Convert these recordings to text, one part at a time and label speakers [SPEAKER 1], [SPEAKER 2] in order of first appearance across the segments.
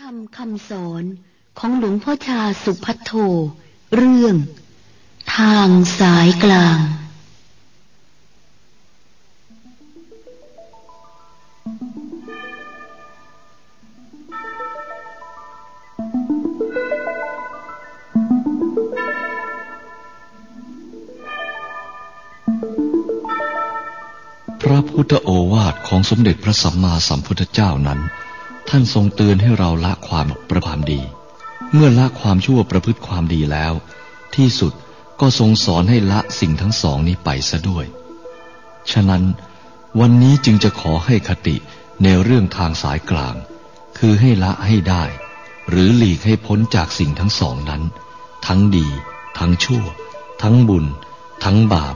[SPEAKER 1] ธรรมคำสอนของหลวงพ่อชาสุพัทโท เรื่อง ทางสายกลาง
[SPEAKER 2] พระพุทธโอวาทของสมเด็จพระสัมมาสัมพุทธเจ้านั้น ท่านทรงเตือนให้เราละความประความดี เมื่อละความชั่วประพฤติความดีแล้ว ที่สุดก็ทรงสอนให้ละสิ่งทั้งสองนี้ไปซะด้วย ฉะนั้น วันนี้จึงจะขอให้คติในเรื่องทางสายกลาง คือให้ละให้ได้ หรือหลีกให้พ้นจากสิ่งทั้งสองนั้น ทั้งดี ทั้งชั่ว ทั้งบุญ ทั้งบาป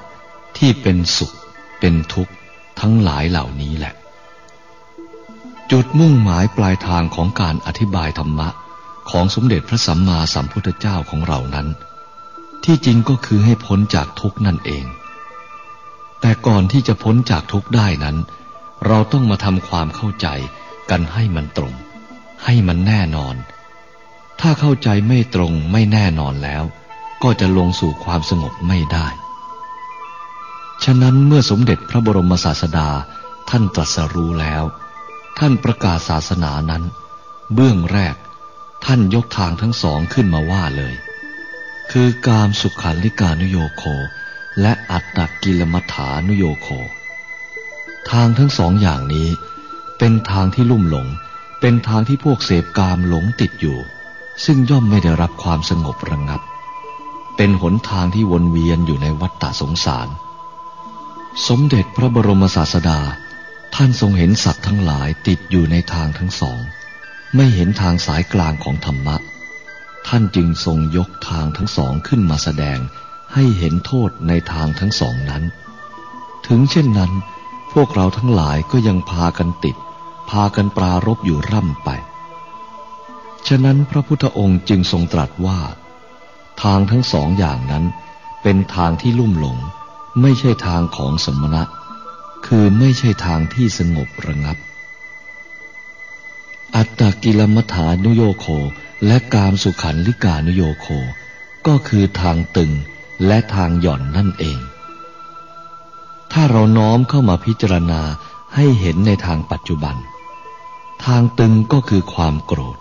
[SPEAKER 2] ที่เป็นสุข เป็นทุกข์ ทั้งหลายเหล่านี้แหละ จุดมุ่งหมายปลายทางของการอธิบายธรรมะของสมเด็จพระสัมมาสัมพุทธเจ้าของเรานั้น ที่จริงก็คือให้พ้นจากทุกนั่นเอง แต่ก่อนที่จะพ้นจากทุกได้นั้น เราต้องมาทำความเข้าใจกันให้มันตรง ให้มันแน่นอน ถ้าเข้าใจไม่ตรงไม่แน่นอนแล้ว ก็จะลงสู่ความสงบไม่ได้ ฉะนั้นเมื่อสมเด็จพระบรมศาสดาท่านตรัสรู้แล้ว ท่านประกาศศาสนานั้น เบื้องแรก ท่านยกทางทั้งสองขึ้นมาว่าเลย คือกามสุขันลิกานุโยโค และอัตตกิลมัฐานุโยโค ทางทั้งสองอย่างนี้ เป็นทางที่ลุ่มหลง เป็นทางที่พวกเสพกามหลงติดอยู่ ซึ่งย่อมไม่ได้รับความสงบระงับ เป็นหนทางที่วนเวียนอยู่ในวัฏฏะสงสาร สมเด็จพระบรมศาสดา ท่านทรงเห็นสัตว์ทั้งหลายติดอยู่ในทางทั้งสอง ไม่เห็นทางสายกลางของธรรมะ ท่านจึงทรงยกทางทั้งสองขึ้นมาแสดง ให้เห็นโทษในทางทั้งสองนั้น ถึงเช่นนั้น พวกเราทั้งหลายก็ยังพากันติด พากันปรารบอยู่ร่ำไป ฉะนั้นพระพุทธองค์จึงทรงตรัสว่า ทางทั้งสองอย่างนั้น เป็นทางที่ลุ่มหลง ไม่ใช่ทางของสมณะ คือไม่ใช่ทางที่สงบระงับ อัตตกิลมัฏฐานุโยโคและกามสุขันลิกานุโยโค ก็คือทางตึงและทางหย่อนนั่นเอง ถ้าเราน้อมเข้ามาพิจารณาให้เห็นในทางปัจจุบัน ทางตึงก็คือความโกรธ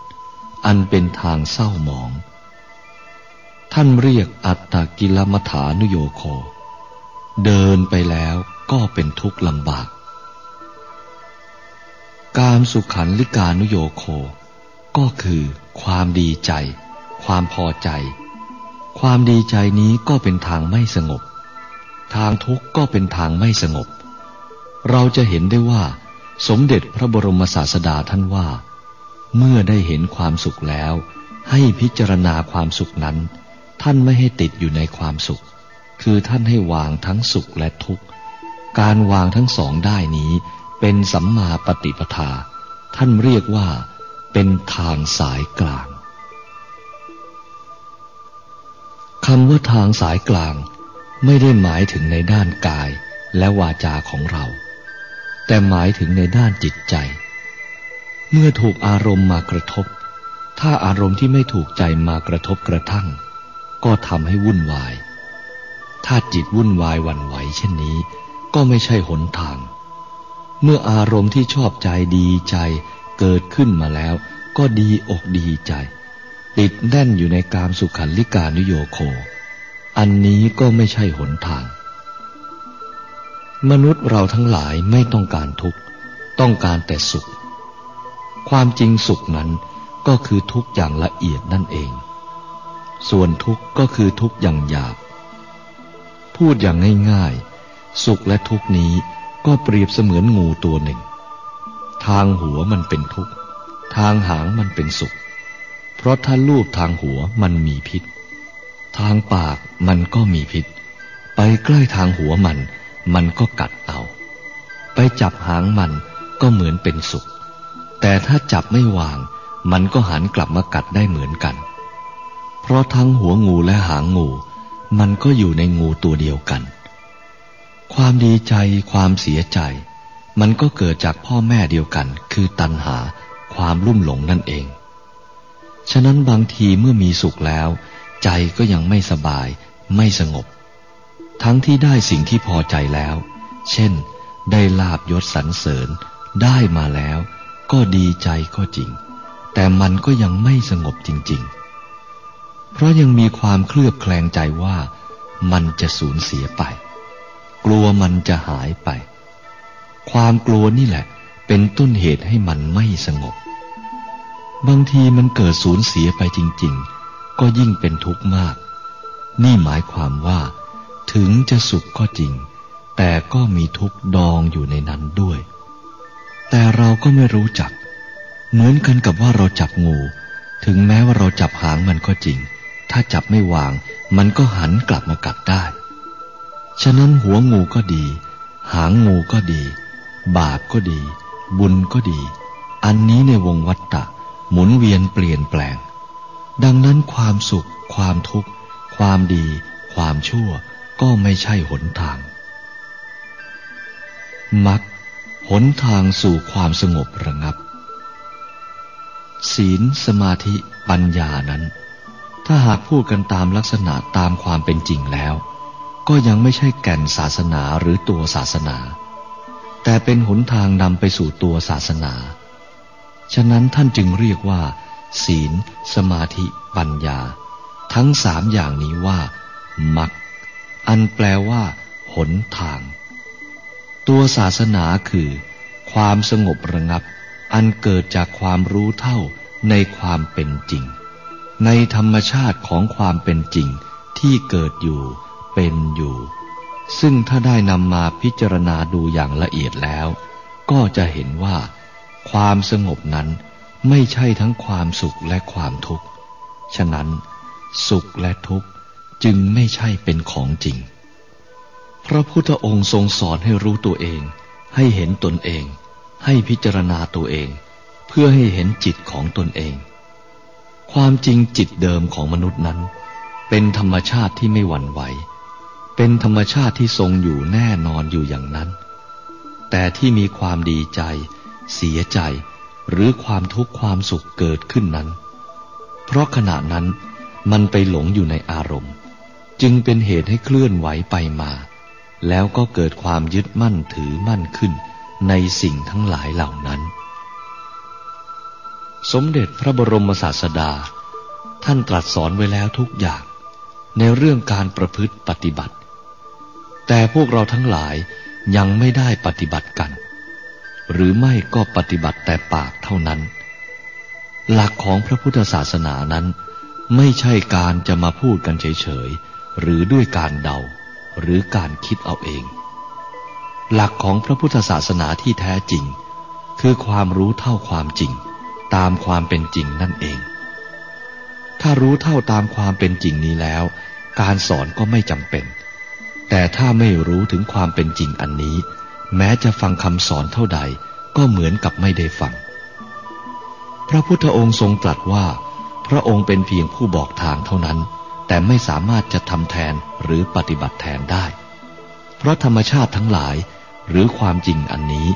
[SPEAKER 2] อันเป็นทางเศร้าหมอง ท่านเรียกอัตตกิลมัฏฐานุโยโค เดินไปแล้ว ก็เป็นทุกข์ลำบาก การสุขันลิกานุโยโค ก็คือความดีใจ ความพอใจ ความดีใจนี้ก็เป็นทางไม่สงบ ทางทุกข์ก็เป็นทางไม่สงบ เราจะเห็นได้ว่า สมเด็จพระบรมศาสดาท่านว่า เมื่อได้เห็นความสุขแล้ว ให้พิจารณาความสุขนั้น ท่านไม่ให้ติดอยู่ในความสุข คือท่านให้วางทั้งสุขและทุกข์ การวางทั้งสองได้นี้ เป็นสัมมาปฏิปทา ท่านเรียกว่า เป็นทางสายกลางคำว่าทางสายกลางไม่ได้หมายถึงในด้านกายและวาจาของเรา แต่หมายถึงในด้านจิตใจ เมื่อถูกอารมณ์มากระทบ ถ้าอารมณ์ที่ไม่ถูกใจมากระทบกระทั่ง ก็ทำให้วุ่นวาย ถ้าจิตวุ่นวายวันไหวเช่นนี้ ก็ไม่ใช่หนทาง เมื่ออารมณ์ที่ชอบใจดีใจเกิดขึ้นมาแล้ว ก็ดีอกดีใจ ติดแน่นอยู่ในกามสุขันลิกานุโยโค อันนี้ก็ไม่ใช่หนทาง มนุษย์เราทั้งหลายไม่ต้องการทุกข์ ต้องการแต่สุข ความจริงสุขนั้นก็คือทุกข์อย่างละเอียดนั่นเอง ส่วนทุกข์ก็คือทุกข์อย่างหยาบ พูดอย่างง่ายๆ สุขและทุกนี้ก็เปรียบเสมือนงูตัวหนึ่ง ทางหัวมันเป็นทุกข์ ทางหางมันเป็นสุข เพราะถ้าลูบทางหัวมันมีพิษ ทางปากมันก็มีพิษ ไปใกล้ทางหัวมัน มันก็กัดเอา ไปจับหางมันก็เหมือนเป็นสุข แต่ถ้าจับไม่วาง มันก็หันกลับมากัดได้เหมือนกัน เพราะทั้งหัวงูและหางงู มันก็อยู่ในงูตัวเดียวกัน ความดีใจความเสียใจ มันก็เกิดจากพ่อแม่เดียวกัน คือตัณหา ความลุ่มหลงนั่นเอง ฉะนั้นบางทีเมื่อมีสุขแล้ว ใจก็ยังไม่สบาย ไม่สงบ ทั้งที่ได้สิ่งที่พอใจแล้ว เช่น ได้ลาบยศสรรเสริญ ได้มาแล้ว ก็ดีใจก็จริง แต่มันก็ยังไม่สงบจริง ๆ เพราะยังมีความเคลือบแคลงใจว่ามันจะสูญเสียไป กลัวมันจะหายไป ความกลัวนี่แหละ เป็นต้นเหตุให้มันไม่สงบ บางทีมันเกิดสูญเสียไปจริง ๆ ก็ยิ่งเป็นทุกข์มาก นี่หมายความว่า ถึงจะสุขก็จริง แต่ก็มีทุกข์ดองอยู่ในนั้นด้วย แต่เราก็ไม่รู้จัก เหมือนกันกับว่าเราจับงู ถึงแม้ว่าเราจับหางมันก็จริง ถ้าจับไม่วาง มันก็หันกลับมากัดได้ ฉะนั้นหัวงูก็ดี หางงูก็ดี บาปก็ดี บุญก็ดี อันนี้ในวงวัฏฏะหมุนเวียนเปลี่ยนแปลง ดังนั้นความสุข ความทุกข์ ความดี ความชั่ว ก็ไม่ใช่หนทางมักหนทางสู่ความสงบระงับ ศีลสมาธิปัญญานั้น ถ้าหากพูดกันตามลักษณะตามความเป็นจริงแล้ว ก็ยังไม่ใช่แก่นศาสนาหรือตัวศาสนา แต่เป็นหนทางนำไปสู่ตัวศาสนา ฉะนั้นท่านจึงเรียกว่า ศีล สมาธิ ปัญญา ทั้งสามอย่างนี้ว่ามักอันแปลว่า หนทาง ตัวศาสนาคือ ความสงบระงับ อันเกิดจากความรู้เท่าในความเป็นจริง ในธรรมชาติของความเป็นจริงที่เกิดอยู่ เป็นอยู่ ซึ่งถ้าได้นำมาพิจารณาดูอย่างละเอียดแล้ว ก็จะเห็นว่า ความสงบนั้นไม่ใช่ทั้งความสุขและความทุกข์ ฉะนั้นสุขและทุกข์จึงไม่ใช่เป็นของจริง พระพุทธองค์ทรงสอนให้รู้ตัวเอง ให้เห็นตนเอง ให้พิจารณาตัวเอง เพื่อให้เห็นจิตของตนเอง ความจริงจิตเดิมของมนุษย์นั้น เป็นธรรมชาติที่ไม่หวั่นไหว เป็นธรรมชาติที่ทรงอยู่แน่นอนอยู่อย่างนั้น แต่ที่มีความดีใจ เสียใจ หรือความทุกข์ความสุขเกิดขึ้นนั้น เพราะขณะนั้นมันไปหลงอยู่ในอารมณ์ จึงเป็นเหตุให้เคลื่อนไหวไปมา แล้วก็เกิดความยึดมั่นถือมั่นขึ้นในสิ่งทั้งหลายเหล่านั้น สมเด็จพระบรมศาสดา ท่านตรัสสอนไว้แล้วทุกอย่างในเรื่องการประพฤติปฏิบัติ แต่พวกเราทั้งหลายยังไม่ได้ปฏิบัติกัน หรือไม่ก็ปฏิบัติแต่ปากเท่านั้น หลักของพระพุทธศาสนานั้น ไม่ใช่การจะมาพูดกันเฉยๆ หรือด้วยการเดา หรือการคิดเอาเอง หลักของพระพุทธศาสนาที่แท้จริง คือความรู้เท่าความจริง ตามความเป็นจริงนั่นเอง ถ้ารู้เท่าตามความเป็นจริงนี้แล้ว การสอนก็ไม่จำเป็น แต่ถ้าไม่รู้ถึงความเป็นจริงอันนี้ แม้จะฟังคำสอนเท่าใด ก็เหมือนกับไม่ได้ฟัง พระพุทธองค์ทรงตรัสว่า พระองค์เป็นเพียงผู้บอกทางเท่านั้น แต่ไม่สามารถจะทำแทนหรือปฏิบัติแทนได้ เพราะธรรมชาติทั้งหลาย หรือความจริงอันนี้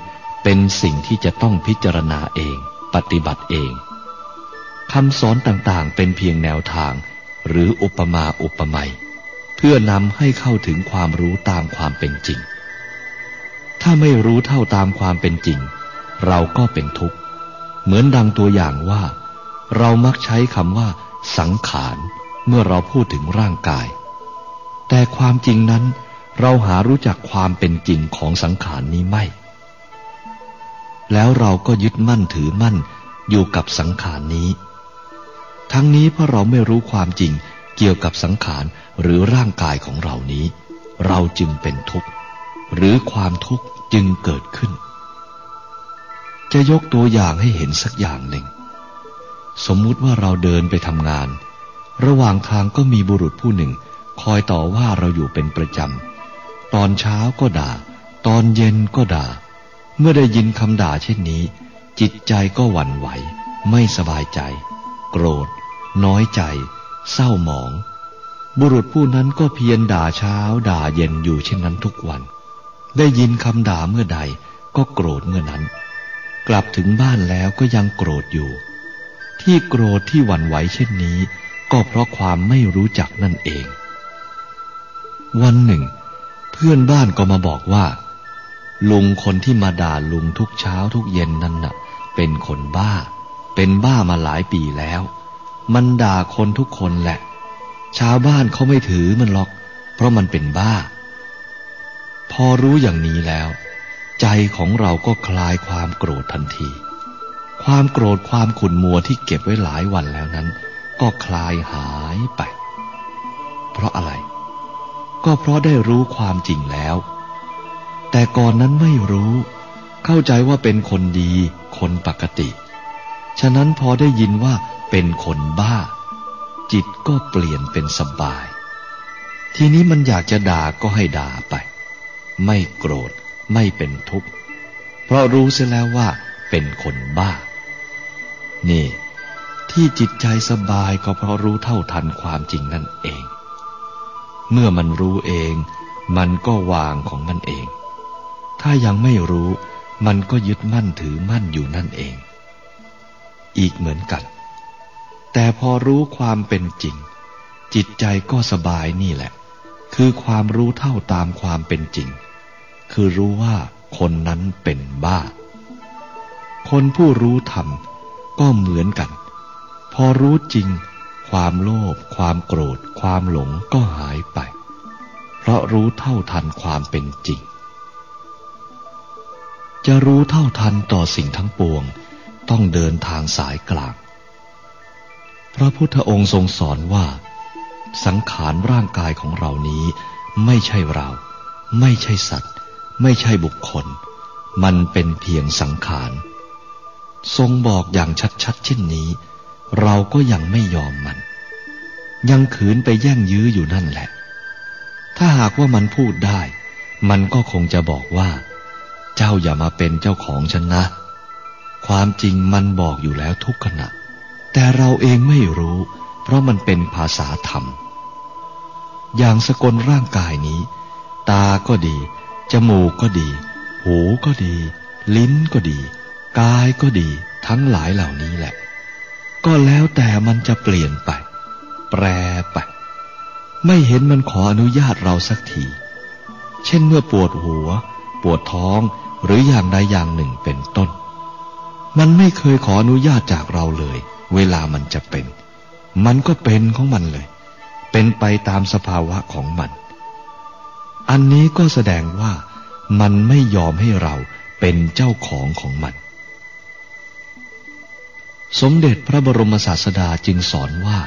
[SPEAKER 2] เป็นสิ่งที่จะต้องพิจารณาเอง ปฏิบัติเองคำสอนต่างๆ เป็นเพียงแนวทาง หรืออุปมาอุปไมย พื่อนำให้เข้าถึงความรู้ตามความเป็นจริง ถ้าไม่รู้เท่าตามความเป็นจริง เราก็เป็นทุกข์ เหมือนดังตัวอย่างว่า เรามักใช้คำว่า สังขารเมื่อเราพูดถึงร่างกาย แต่ความจริงนั้น เราหารู้จักความเป็นจริงของสังขารนี้ไม่ แล้วเราก็ยึดมั่นถือมั่นอยู่กับสังขารนี้ ทั้งนี้เพราะเราไม่รู้ความจริง เกี่ยวกับสังขารหรือร่างกายของเรานี้ เราจึงเป็นทุกข์ หรือความทุกข์จึงเกิดขึ้น จะยกตัวอย่างให้เห็นสักอย่างหนึ่ง สมมุติว่าเราเดินไปทำงาน ระหว่างทางก็มีบุรุษผู้หนึ่ง คอยต่อว่าเราอยู่เป็นประจำ ตอนเช้าก็ด่า ตอนเย็นก็ด่า เมื่อได้ยินคำด่าเช่นนี้ จิตใจก็หวั่นไหว ไม่สบายใจ โกรธ น้อยใจ เศร้าหมอง บุรุษผู้นั้นก็เพียรด่าเช้าด่าเย็นอยู่เช่นนั้นทุกวัน ได้ยินคำด่าเมื่อใดก็โกรธเมื่อนั้น กลับถึงบ้านแล้วก็ยังโกรธอยู่ ที่โกรธที่หวั่นไหวเช่นนี้ ก็เพราะความไม่รู้จักนั่นเอง วันหนึ่ง เพื่อนบ้านก็มาบอกว่า ลุงคนที่มาด่าลุงทุกเช้าทุกเย็นนั่นน่ะ เป็นคนบ้า เป็นบ้ามาหลายปีแล้ว มันด่าคนทุกคนแหละ ชาวบ้านเขาไม่ถือมันหรอก เพราะมันเป็นบ้า พอรู้อย่างนี้แล้ว ใจของเราก็คลายความโกรธทันที ความโกรธความขุ่นมัวที่เก็บไว้หลายวันแล้วนั้น ก็คลายหายไป เพราะอะไร ก็เพราะได้รู้ความจริงแล้ว แต่ก่อนนั้นไม่รู้ เข้าใจว่าเป็นคนดี คนปกติ ฉะนั้นพอได้ยินว่า เป็นคนบ้า จิตก็เปลี่ยนเป็นสบาย ทีนี้มันอยากจะด่าก็ให้ด่าไป ไม่โกรธไม่เป็นทุกข์ เพราะรู้เสียแล้วว่าเป็นคนบ้า นี่ ที่จิตใจสบายก็เพราะรู้เท่าทันความจริงนั่นเอง เมื่อมันรู้เอง มันก็วางของมันเอง ถ้ายังไม่รู้ มันก็ยึดมั่นถือมั่นอยู่นั่นเอง อีกเหมือนกัน แต่พอรู้ความเป็นจริง จิตใจก็สบายนี่แหละ คือความรู้เท่าตามความเป็นจริง คือรู้ว่าคนนั้นเป็นบ้า คนผู้รู้ธรรมก็เหมือนกัน พอรู้จริง ความโลภความโกรธ ความหลงก็หายไป เพราะรู้เท่าทันความเป็นจริง จะรู้เท่าทันต่อสิ่งทั้งปวง ต้องเดินทางสายกลาง พระพุทธองค์ทรงสอนว่า สังขารร่างกายของเรานี้ ไม่ใช่เรา ไม่ใช่สัตว์ ไม่ใช่บุคคล มันเป็นเพียงสังขาร ทรงบอกอย่างชัดๆเช่นนี้ เราก็ยังไม่ยอมมัน ยังขืนไปแย่งยื้ออยู่นั่นแหละ ถ้าหากว่ามันพูดได้ มันก็คงจะบอกว่า เจ้าอย่ามาเป็นเจ้าของฉันนะ ความจริงมันบอกอยู่แล้วทุกขณะ แต่เราเองไม่รู้ เพราะมันเป็นภาษาธรรม อย่างสกลร่างกายนี้ ตาก็ดี จมูกก็ดี หูก็ดี ลิ้นก็ดี กายก็ดี ทั้งหลายเหล่านี้แหละ ก็แล้วแต่มันจะเปลี่ยนไป แปรไป ไม่เห็นมันขออนุญาตเราสักที เช่นเมื่อปวดหัว ปวดท้อง หรืออย่างใดอย่างหนึ่งเป็นต้น มันไม่เคยขออนุญาตจากเราเลย เวลามันจะเป็น มันก็เป็นของมันเลย เป็นไปตามสภาวะของมัน อันนี้ก็แสดงว่ามันไม่ยอมให้เราเป็นเจ้าของของมัน สมเด็จพระบรมศาสดาจึงสอนว่า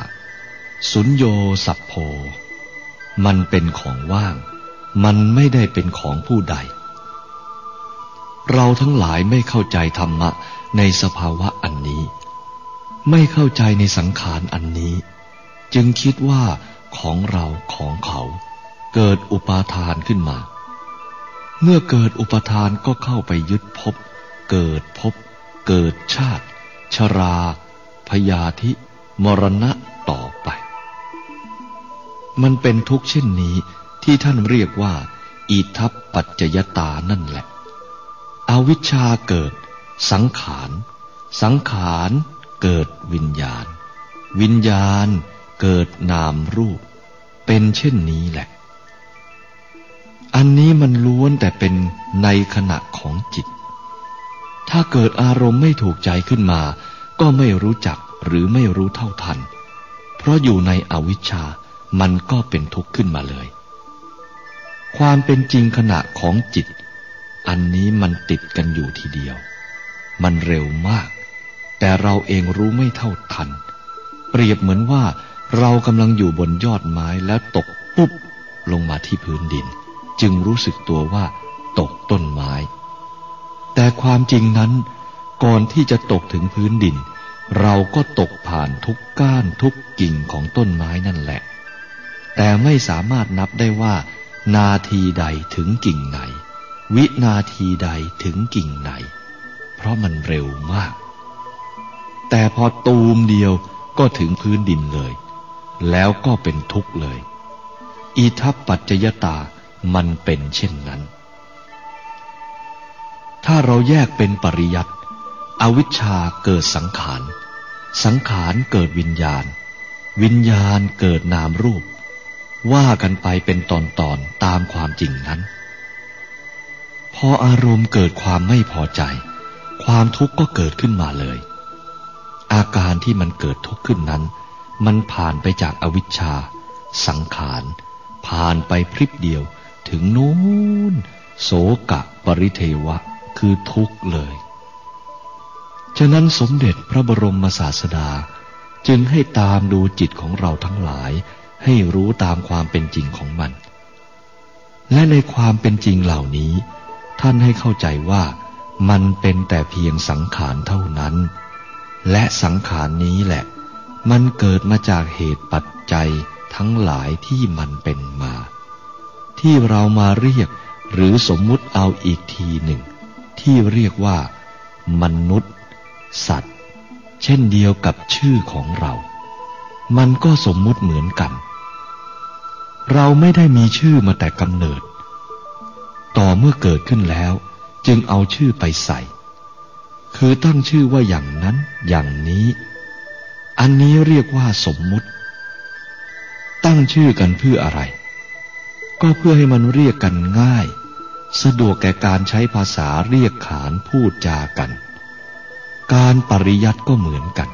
[SPEAKER 2] สุญโยสัพโพ มันเป็นของว่าง มันไม่ได้เป็นของผู้ใด เราทั้งหลายไม่เข้าใจธรรมะในสภาวะอันนี้ ไม่เข้าใจในสังขารอันนี้ จึงคิดว่าของเราของเขา เกิดอุปาทานขึ้นมา เมื่อเกิดอุปทานก็เข้าไปยึดพบ เกิดพบ เกิดชาติ ชรา พยาธิ มรณะต่อไป มันเป็นทุกข์เช่นนี้ที่ท่านเรียกว่า อิทัปปัจจยตานั่นแหละ อวิชชาเกิด สังขาร สังขาร เกิดวิญญาณ วิญญาณเกิดนามรูป เป็นเช่นนี้แหละ อันนี้มันล้วนแต่เป็นในขณะของจิต ถ้าเกิดอารมณ์ไม่ถูกใจขึ้นมา ก็ไม่รู้จักหรือไม่รู้เท่าทัน เพราะอยู่ในอวิชชา มันก็เป็นทุกข์ขึ้นมาเลย ความเป็นจริงขณะของจิต อันนี้มันติดกันอยู่ทีเดียว มันเร็วมาก แต่เราเองรู้ไม่เท่าทัน เปรียบเหมือนว่าเรากำลังอยู่บนยอดไม้แล้วตกปุ๊บลงมาที่พื้นดิน จึงรู้สึกตัวว่าตกต้นไม้ แต่ความจริงนั้น ก่อนที่จะตกถึงพื้นดิน เราก็ตกผ่านทุกก้านทุกกิ่งของต้นไม้นั่นแหละ แต่ไม่สามารถนับได้ว่า นาทีใดถึงกิ่งไหน วินาทีใดถึงกิ่งไหน เพราะมันเร็วมาก แต่พอตูมเดียวก็ถึงพื้นดินเลย แล้วก็เป็นทุกข์เลยอีทัปปัจจยตามันเป็นเช่นนั้น ถ้าเราแยกเป็นปริยัติอวิชชาเกิดสังขาร สังขารเกิดวิญญาณ วิญญาณเกิดนามรูป ว่ากันไปเป็นตอนๆตตามความจริงนั้น พออารมณ์เกิดความไม่พอใจ ความทุกข์ก็เกิดขึ้นมาเลย อาการที่มันเกิดทุกข์ขึ้นนั้น มันผ่านไปจากอวิชชา สังขาร ผ่านไปพริบเดียว ถึงนู้นโสกะปริเทวะ คือทุกข์เลย ฉะนั้นสมเด็จพระบรมศาสดา จึงให้ตามดูจิตของเราทั้งหลาย ให้รู้ตามความเป็นจริงของมัน และในความเป็นจริงเหล่านี้ ท่านให้เข้าใจว่ามันเป็นแต่เพียงสังขารเท่านั้น และสังขารนี้แหละ มันเกิดมาจากเหตุปัจจัยทั้งหลายที่มันเป็นมา ที่เรามาเรียกหรือสมมุติเอาอีกทีหนึ่ง ที่เรียกว่า มนุษย์ สัตว์ เช่นเดียวกับชื่อของเรา มันก็สมมุติเหมือนกัน เราไม่ได้มีชื่อมาแต่กำเนิด ต่อเมื่อเกิดขึ้นแล้ว จึงเอาชื่อไปใส่ คือตั้งชื่อว่าอย่างนั้นอย่างนี้ อันนี้เรียกว่าสมมุติ ตั้งชื่อกันเพื่ออะไร ก็เพื่อให้มันเรียกกันง่าย สะดวกแก่การใช้ภาษาเรียกขานพูดจากัน การปริยัติก็เหมือนกัน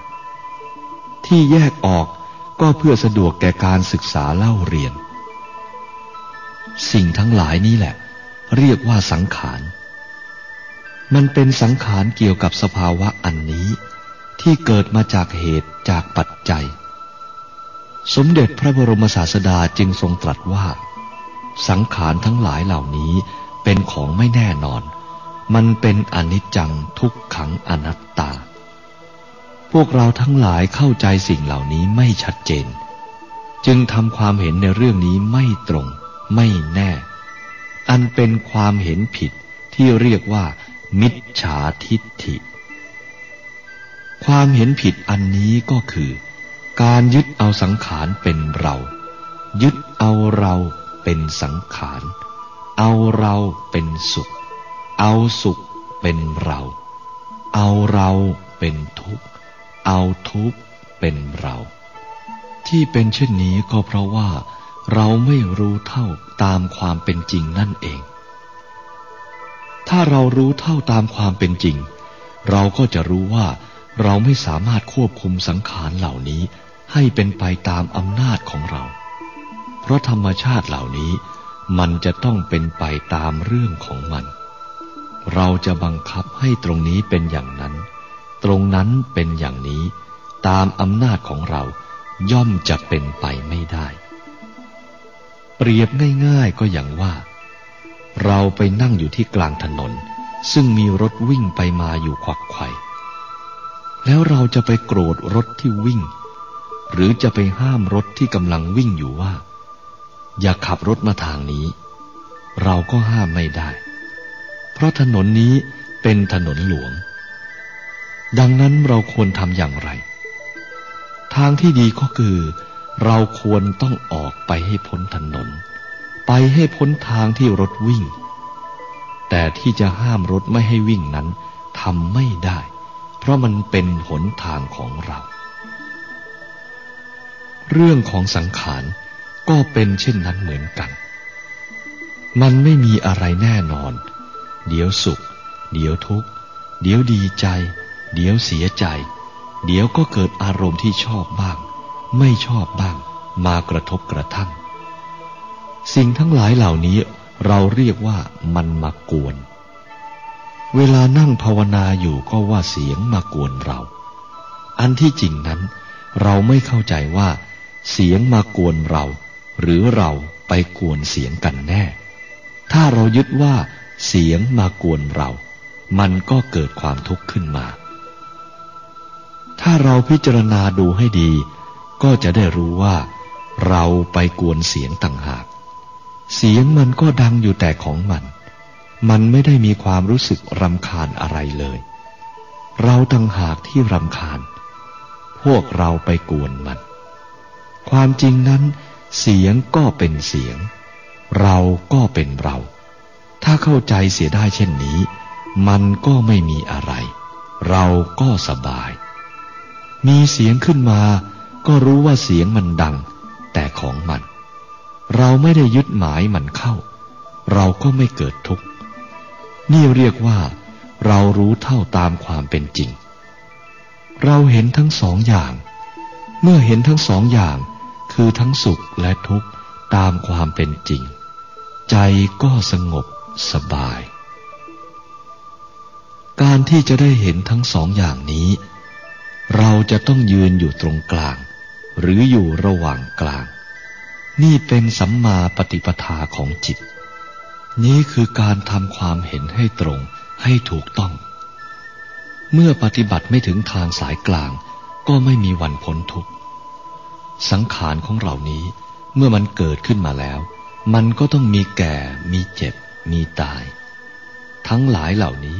[SPEAKER 2] ที่แยกออกก็เพื่อสะดวกแก่การศึกษาเล่าเรียน สิ่งทั้งหลายนี้แหละ เรียกว่าสังขาร มันเป็นสังขารเกี่ยวกับสภาวะอันนี้ ที่เกิดมาจากเหตุจากปัจจัย สมเด็จพระบรมศาสดาจึงทรงตรัสว่า สังขารทั้งหลายเหล่านี้เป็นของไม่แน่นอน มันเป็นอนิจจังทุกขังอนัตตา พวกเราทั้งหลายเข้าใจสิ่งเหล่านี้ไม่ชัดเจน จึงทำความเห็นในเรื่องนี้ไม่ตรง ไม่แน่ อันเป็นความเห็นผิดที่เรียกว่า มิจฉาทิฏฐิ ความเห็นผิดอันนี้ก็คือ การยึดเอาสังขารเป็นเรา ยึดเอาเราเป็นสังขาร เอาเราเป็นสุข เอาสุขเป็นเรา เอาเราเป็นทุกข์ เอาทุกข์เป็นเรา ที่เป็นเช่นนี้ก็เพราะว่า เราไม่รู้เท่าตามความเป็นจริงนั่นเอง ถ้าเรารู้เท่าตามความเป็นจริง เราก็จะรู้ว่าเราไม่สามารถควบคุมสังขารเหล่านี้ให้เป็นไปตามอำนาจของเรา เพราะธรรมชาติเหล่านี้มันจะต้องเป็นไปตามเรื่องของมัน เราจะบังคับให้ตรงนี้เป็นอย่างนั้น ตรงนั้นเป็นอย่างนี้ ตามอำนาจของเราย่อมจะเป็นไปไม่ได้ เปรียบง่ายๆก็อย่างว่า เราไปนั่งอยู่ที่กลางถนน ซึ่งมีรถวิ่งไปมาอยู่ขวักไขว่แล้วเราจะไปโกรธรถที่วิ่ง หรือจะไปห้ามรถที่กำลังวิ่งอยู่ว่า อย่าขับรถมาทางนี้ เราก็ห้ามไม่ได้ เพราะถนนนี้เป็นถนนหลวง ดังนั้นเราควรทำอย่างไร ทางที่ดีก็คือ เราควรต้องออกไปให้พ้นถนน ไปให้พ้นทางที่รถวิ่ง แต่ที่จะห้ามรถไม่ให้วิ่งนั้นทำไม่ได้ เพราะมันเป็นหนทางของเรา เรื่องของสังขารก็เป็นเช่นนั้นเหมือนกัน มันไม่มีอะไรแน่นอน เดี๋ยวสุข เดี๋ยวทุกข์ เดี๋ยวดีใจ เดี๋ยวเสียใจ เดี๋ยวก็เกิดอารมณ์ที่ชอบบ้าง ไม่ชอบบ้าง มากระทบกระทั่ง สิ่งทั้งหลายเหล่านี้เราเรียกว่ามันมากวน เวลานั่งภาวนาอยู่ก็ว่าเสียงมากวนเรา อันที่จริงนั้น เราไม่เข้าใจว่า เสียงมากวนเรา หรือเราไปกวนเสียงกันแน่ ถ้าเรายึดว่า เสียงมากวนเรา มันก็เกิดความทุกข์ขึ้นมา ถ้าเราพิจารณาดูให้ดี ก็จะได้รู้ว่า เราไปกวนเสียงต่างหาก เสียงมันก็ดังอยู่แต่ของมัน มันไม่ได้มีความรู้สึกรำคาญอะไรเลย เราต่างหากที่รำคาญ พวกเราไปกวนมัน ความจริงนั้น เสียงก็เป็นเสียง เราก็เป็นเรา ถ้าเข้าใจเสียได้เช่นนี้ มันก็ไม่มีอะไร เราก็สบาย มีเสียงขึ้นมา ก็รู้ว่าเสียงมันดัง แต่ของมัน เราไม่ได้ยึดหมายมันเข้า เราก็ไม่เกิดทุกข์ นี่เรียกว่า เรารู้เท่าตามความเป็นจริง เราเห็นทั้งสองอย่าง เมื่อเห็นทั้งสองอย่าง คือทั้งสุขและทุกข์ตามความเป็นจริง ใจก็สงบสบาย การที่จะได้เห็นทั้งสองอย่างนี้ เราจะต้องยืนอยู่ตรงกลาง หรืออยู่ระหว่างกลาง นี่เป็นสัมมาปฏิปทาของจิต นี้คือการทำความเห็นให้ตรงให้ถูกต้อง เมื่อปฏิบัติไม่ถึงทางสายกลาง ก็ไม่มีวันพ้นทุกข์สังขารของเหล่านี้เมื่อมันเกิดขึ้นมาแล้ว มันก็ต้องมีแก่ มีเจ็บ มีตาย ทั้งหลายเหล่านี้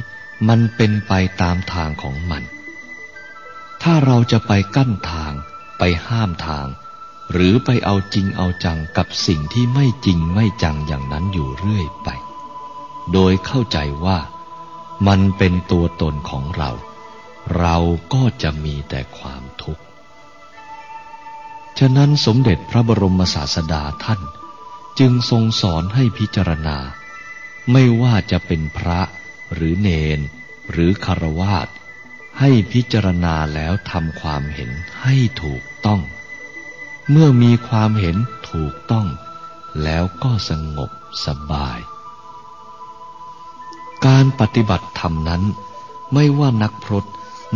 [SPEAKER 2] มันเป็นไปตามทางของมัน ถ้าเราจะไปกั้นทาง ไปห้ามทาง หรือไปเอาจริงเอาจังกับสิ่งที่ไม่จริงไม่จังอย่างนั้นอยู่เรื่อยไป โดยเข้าใจว่ามันเป็นตัวตนของเรา เราก็จะมีแต่ความทุกข์ ฉะนั้นสมเด็จพระบรมศาสดาท่าน จึงทรงสอนให้พิจารณา ไม่ว่าจะเป็นพระหรือเนน หรือคารวาสให้พิจารณาแล้วทำความเห็นให้ถูกต้อง เมื่อมีความเห็นถูกต้อง แล้วก็สงบสบาย การปฏิบัติธรรมนั้น ไม่ว่านักพรต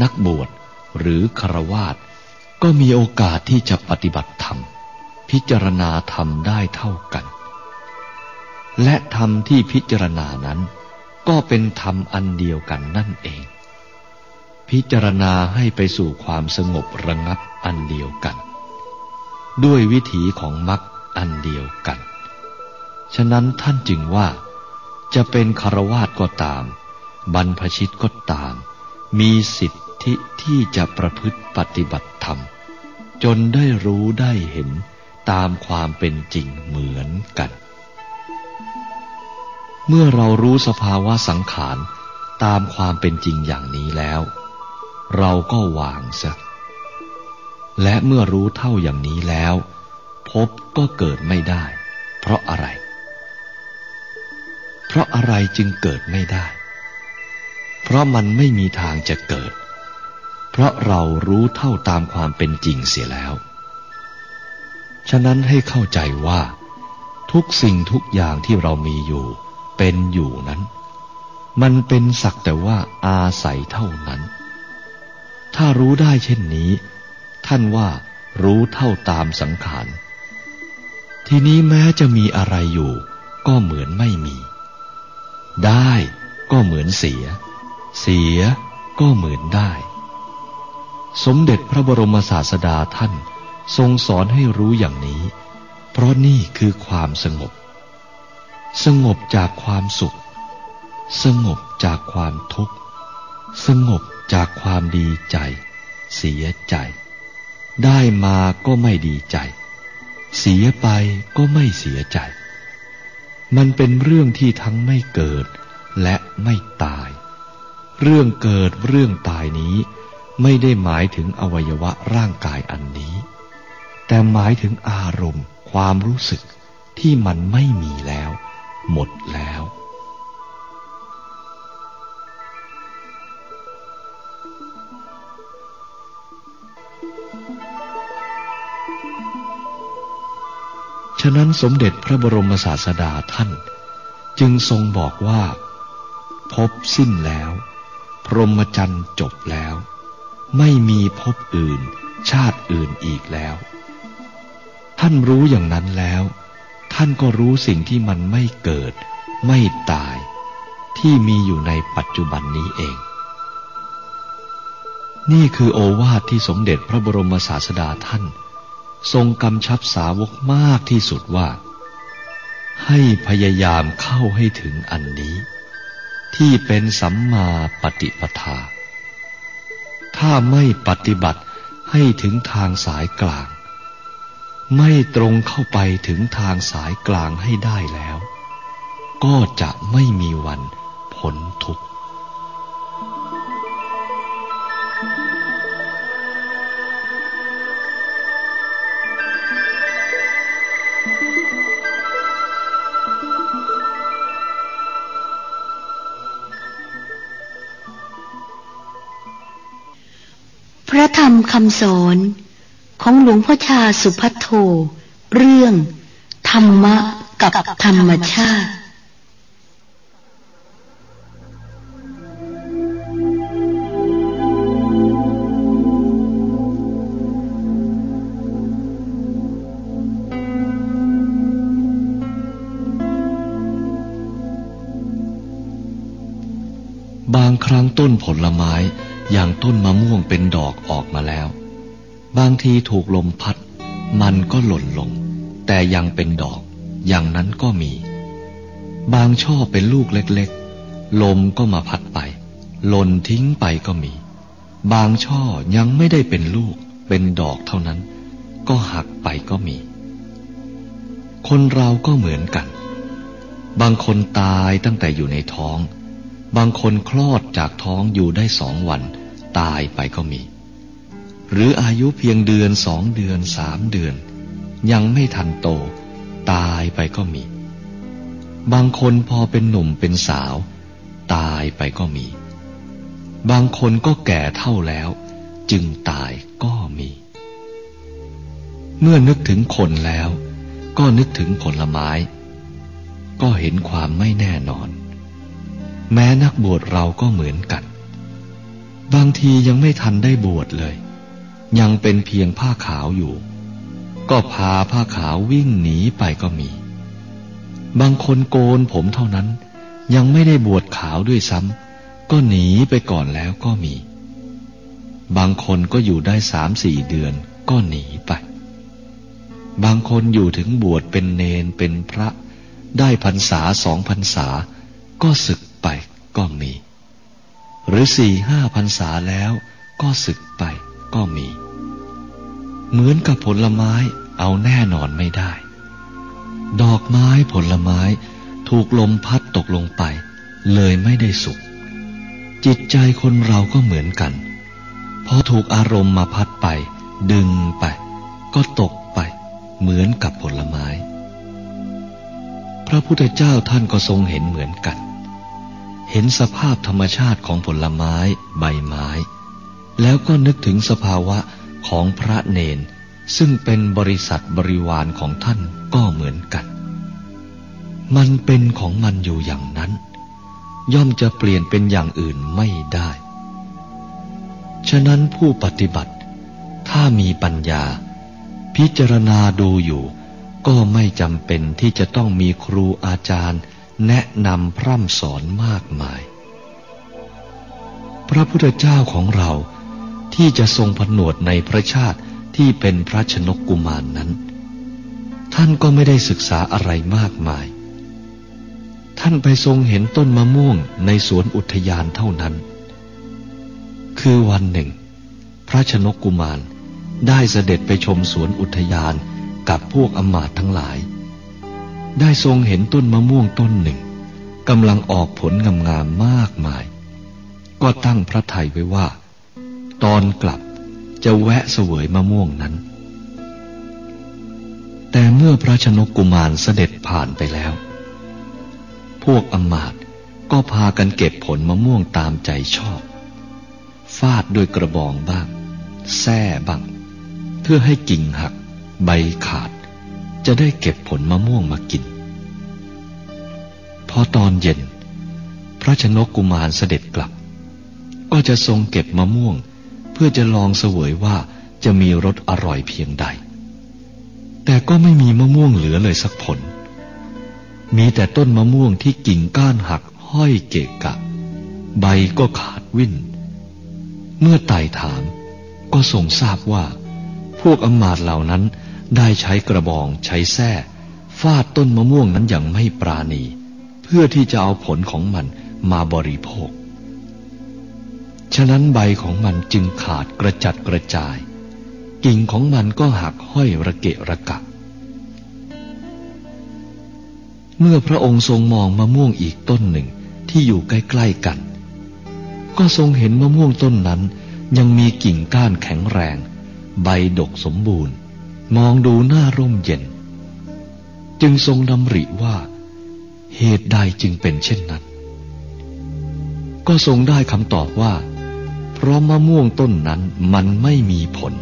[SPEAKER 2] นักบวชหรือคารวาสก็มีโอกาสที่จะปฏิบัติธรรม พิจารณาธรรมได้เท่ากัน และธรรมที่พิจารณานั้น ก็เป็นธรรมอันเดียวกันนั่นเอง พิจารณาให้ไปสู่ความสงบระงับอันเดียวกัน ด้วยวิถีของมรรคอันเดียวกัน ฉะนั้นท่านจึงว่า จะเป็นคารวาสก็ตาม บรรพชิตก็ตาม มีสิทธิที่จะประพฤติปฏิบัติธรรม จนได้รู้ได้เห็นตามความเป็นจริงเหมือนกัน เมื่อเรารู้สภาวะสังขารตามความเป็นจริงอย่างนี้แล้ว เราก็วางซะ และเมื่อรู้เท่าอย่างนี้แล้ว พบก็เกิดไม่ได้ เพราะอะไร เพราะอะไรจึงเกิดไม่ได้ เพราะมันไม่มีทางจะเกิด เพราะเรารู้เท่าตามความเป็นจริงเสียแล้ว ฉะนั้นให้เข้าใจว่า ทุกสิ่งทุกอย่างที่เรามีอยู่ เป็นอยู่นั้น มันเป็นสักแต่ว่าอาศัยเท่านั้น ถ้ารู้ได้เช่นนี้ ท่านว่ารู้เท่าตามสังขาร ทีนี้แม้จะมีอะไรอยู่ ก็เหมือนไม่มี ได้ก็เหมือนเสีย เสียก็เหมือนได้ สมเด็จพระบรมศาสดาท่านทรงสอนให้รู้อย่างนี้ เพราะนี่คือความสงบ สงบจากความสุข สงบจากความทุกข์ สงบจากความดีใจ เสียใจ ได้มาก็ไม่ดีใจ เสียไปก็ไม่เสียใจ มันเป็นเรื่องที่ทั้งไม่เกิดและไม่ตาย เรื่องเกิดเรื่องตายนี้ไม่ได้หมายถึงอวัยวะร่างกายอันนี้ แต่หมายถึงอารมณ์ ความรู้สึกที่มันไม่มีแล้ว หมดแล้ว ฉะนั้นสมเด็จพระบรมศาสดาท่าน จึงทรงบอกว่า พบสิ้นแล้ว พรหมจรรย์จบแล้ว ไม่มีภพอื่น ชาติอื่นอีกแล้ว ท่านรู้อย่างนั้นแล้ว ท่านก็รู้สิ่งที่มันไม่เกิด ไม่ตาย ที่มีอยู่ในปัจจุบันนี้เอง นี่คือโอวาทที่สมเด็จพระบรมศาสดาท่าน ทรงกำชับสาวกมากที่สุดว่า ให้พยายามเข้าให้ถึงอันนี้ ที่เป็นสัมมาปฏิปทา ถ้าไม่ปฏิบัติให้ถึงทางสายกลาง ไม่ตรงเข้าไปถึงทางสายกลางให้ได้แล้ว ก็จะไม่มีวันพ้นทุกข์
[SPEAKER 1] มคำสอนของหลวงพ่อชาสุพัทโท เรื่อง ธรรมะกับธรรมชาติ
[SPEAKER 2] บางครั้งต้นผลไม้ อย่างต้นมะม่วงเป็นดอกออกมาแล้ว บางทีถูกลมพัด มันก็หล่นลง แต่ยังเป็นดอก อย่างนั้นก็มี บางช่อเป็นลูกเล็กๆ ลมก็มาพัดไป หล่นทิ้งไปก็มี บางช่อยังไม่ได้เป็นลูก เป็นดอกเท่านั้น ก็หักไปก็มี คนเราก็เหมือนกัน บางคนตายตั้งแต่อยู่ในท้อง บางคนคลอดจากท้องอยู่ได้สองวัน ตายไปก็มี หรืออายุเพียงเดือนสองเดือนสามเดือน ยังไม่ทันโต ตายไปก็มี บางคนพอเป็นหนุ่มเป็นสาว ตายไปก็มี บางคนก็แก่เท่าแล้ว จึงตายก็มี เมื่อนึกถึงคนแล้ว ก็นึกถึงผลไม้ ก็เห็นความไม่แน่นอน แม้นักบวชเราก็เหมือนกัน บางทียังไม่ทันได้บวชเลย ยังเป็นเพียงผ้าขาวอยู่ ก็พาผ้าขาววิ่งหนีไปก็มี บางคนโกนผมเท่านั้น ยังไม่ได้บวชขาวด้วยซ้ำก็หนีไปก่อนแล้วก็มี บางคนก็อยู่ได้สามสี่เดือนก็หนีไป บางคนอยู่ถึงบวชเป็นเนนเป็นพระได้พรรษาสองพรรษาก็ศึก ไปก็มี หรือสี่ห้าพรรษาแล้วก็ศึกไปก็มี เหมือนกับผลไม้เอาแน่นอนไม่ได้ ดอกไม้ผลไม้ถูกลมพัดตกลงไป เลยไม่ได้สุกจิตใจคนเราก็เหมือนกัน พอถูกอารมณ์มาพัดไป ดึงไป ก็ตกไป เหมือนกับผลไม้ พระพุทธเจ้าท่านก็ทรงเห็นเหมือนกัน เห็นสภาพธรรมชาติของผลไม้ใบไม้ แล้วก็นึกถึงสภาวะของพระเนน ซึ่งเป็นบริษัทบริวารของท่านก็เหมือนกัน มันเป็นของมันอยู่อย่างนั้น ย่อมจะเปลี่ยนเป็นอย่างอื่นไม่ได้ ฉะนั้นผู้ปฏิบัติ ถ้ามีปัญญา พิจารณาดูอยู่ ก็ไม่จำเป็นที่จะต้องมีครูอาจารย์ แนะนำพร่ำสอนมากมาย พระพุทธเจ้าของเราที่จะทรงผนวดในพระชาติที่เป็นพระชนกกุมารนนั้น ท่านก็ไม่ได้ศึกษาอะไรมากมาย ท่านไปทรงเห็นต้นมะม่วงในสวนอุทยานเท่านั้น คือวันหนึ่ง พระชนกกุมารได้เสด็จไปชมสวนอุทยานกับพวกอมาตทั้งหลาย ได้ทรงเห็นต้นมะม่วงต้นหนึ่งกำลังออกผลงามๆมากมาย ก็ตั้งพระทัยไว้ว่า ตอนกลับจะแวะเสวยมะม่วงนั้น แต่เมื่อพระชนกกุมารเสด็จผ่านไปแล้ว พวกอมาตก็พากันเก็บผลมะม่วงตามใจชอบ ฟาดด้วยกระบองบ้าง แส้บ้าง เพื่อให้กิ่งหัก ใบขาด จะได้เก็บผลมะม่วงมากิน พอตอนเย็น พระชนกกุมารเสด็จกลับ ก็จะทรงเก็บมะม่วง เพื่อจะลองเสวยว่าจะมีรสอร่อยเพียงใด แต่ก็ไม่มีมะม่วงเหลือเลยสักผล มีแต่ต้นมะม่วงที่กิ่งก้านหักห้อยเกะกะ ใบก็ขาดวิ่น เมื่อไต่ถามก็ทรงทราบว่า พวกอมาตเหล่านั้น ได้ใช้กระบองใช้แส้ฟาดต้นมะม่วงนั้นอย่างไม่ปราณี เพื่อที่จะเอาผลของมันมาบริโภค ฉะนั้นใบของมันจึงขาดกระจัดกระจาย กิ่งของมันก็หักห้อยระเกะระกะ เมื่อพระองค์ทรงมองมะม่วงอีกต้นหนึ่งที่อยู่ใกล้ๆกัน ก็ทรงเห็นมะม่วงต้นนั้นยังมีกิ่งก้านแข็งแรง ใบดกสมบูรณ์ มองดูหน้าร่มเย็น จึงทรงดำริว่าเหตุใดจึงเป็นเช่นนั้น ก็ทรงได้คำตอบว่า เพราะมะม่วงต้นนั้นมันไม่มีผล